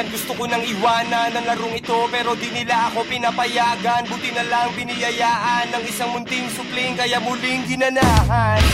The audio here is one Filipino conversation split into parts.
Minsan gusto ko nang iwanan ang larong ito Pero di nila ako pinapayagan. Buti na lang biniyayaan Ng isang munting supling Kaya muling ginanahan.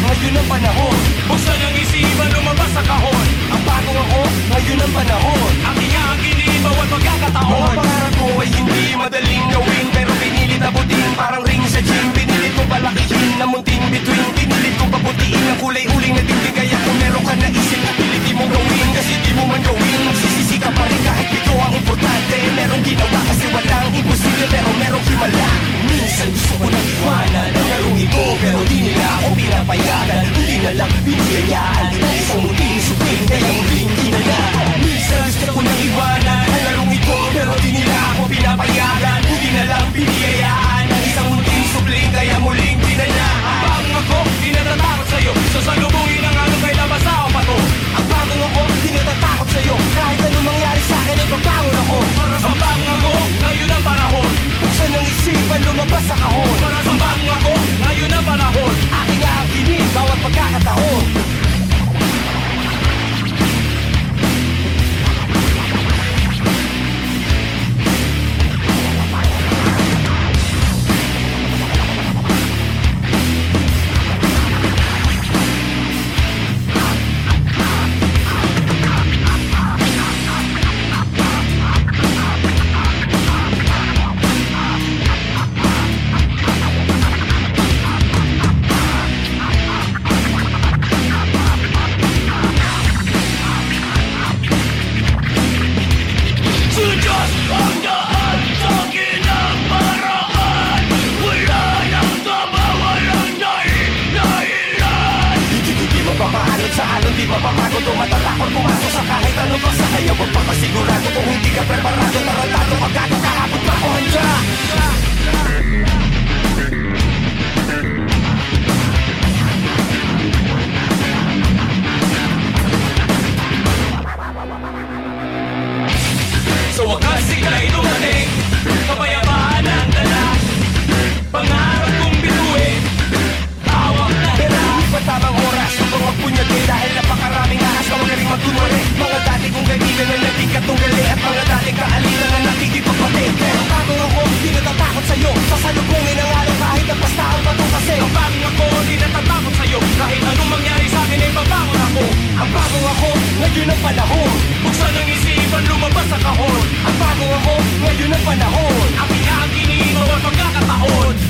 ngayon ang panahon. Buksan ang isipan, lumabas sa kahon. Ang bago ako, ngayon ang panahon. Ang iyakin ni bawat pagkakataon. Mga pangarap ko ay hindi madaling gawin Pero pinilit abutin, parang ring sa gym Pinilit ko palakihin na munting between Pinilit ko paputiin ang kulay ulo yeah. Di ba pamago, tumatalakon, pumasok sa kahit anong pasakay Huwag pa masigurado kung hindi ka preparado Tarantado Ngayon ang panahon. Buksan ang isipan, lumabas sa kahon. At bago ako, ngayon ang panahon. Ang pinaginibaw at pagkakataon.